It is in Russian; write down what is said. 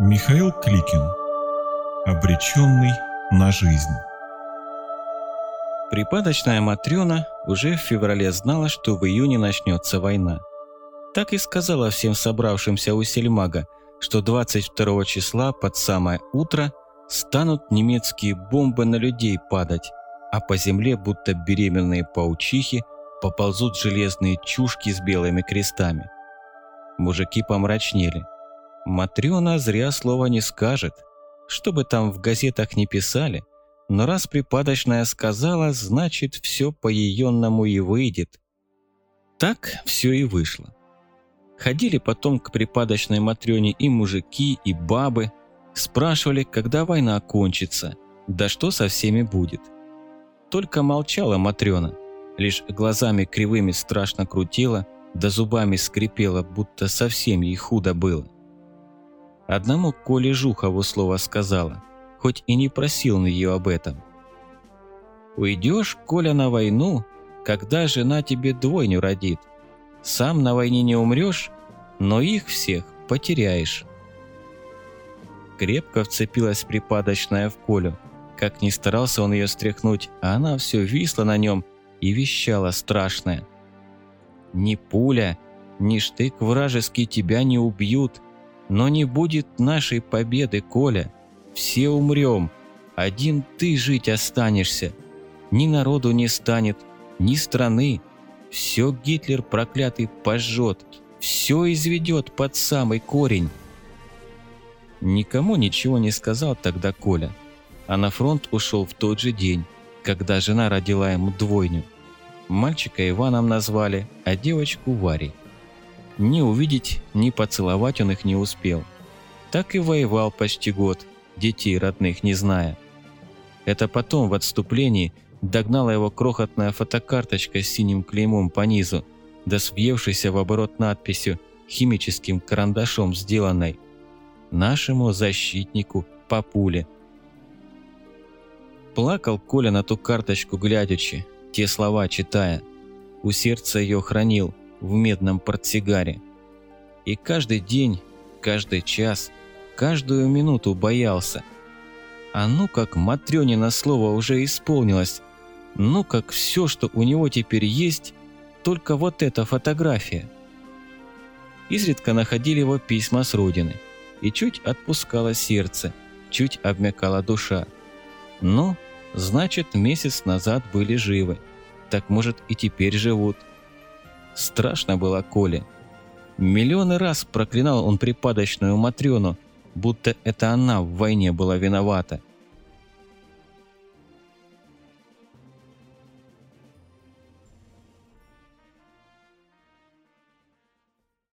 Михаил Кликин. Обреченный на жизнь. Припадочная Матрёна уже в феврале знала, что в июне начнется война. Так и сказала всем собравшимся у Сельмага, что 22 числа под самое утро станут немецкие бомбы на людей падать, а по земле, будто беременные паучихи, поползут железные чушки с белыми крестами. Мужики помрачнели. Матрёна зря слова не скажет. Что бы там в газетах не писали, но раз припадочная сказала, значит, все по еённому и выйдет. Так все и вышло. Ходили потом к припадочной Матрёне и мужики, и бабы, спрашивали, когда война кончится, да что со всеми будет. Только молчала Матрёна, лишь глазами кривыми страшно крутила, да зубами скрипела, будто совсем ей худо было. Одному Коле Жухову слово сказала, хоть и не просил на ее об этом. «Уйдешь, Коля, на войну, когда жена тебе двойню родит. Сам на войне не умрешь, но их всех потеряешь». Крепко вцепилась припадочная в Колю. Как ни старался он ее стряхнуть, а она все висла на нем и вещала страшное – ни пуля, ни штык вражеский тебя не убьют, но не будет нашей победы, Коля. Все умрем, один ты жить останешься. Ни народу не станет, ни страны. Все Гитлер проклятый пожжет, все изведет под самый корень. Никому ничего не сказал тогда Коля, а на фронт ушел в тот же день, когда жена родила ему двойню. Мальчика Иваном назвали, а девочку Варей. Ни увидеть, ни поцеловать он их не успел. Так и воевал почти год, детей родных не зная. Это потом в отступлении догнала его крохотная фотокарточка с синим клеймом по низу, да съевшейся в оборот надписью химическим карандашом сделанной «Нашему защитнику Папуле». Плакал Коля на ту карточку глядячи, те слова читая. У сердца ее хранил в медном портсигаре. И каждый день, каждый час, каждую минуту боялся. А ну как Матрёнина слово уже исполнилось, ну как все, что у него теперь есть, только вот эта фотография. Изредка находили его письма с родины, и чуть отпускало сердце, чуть обмякала душа. Но Значит, месяц назад были живы. Так может и теперь живут. Страшно было Коле. Миллионы раз проклинал он припадочную Матрёну, будто это она в войне была виновата –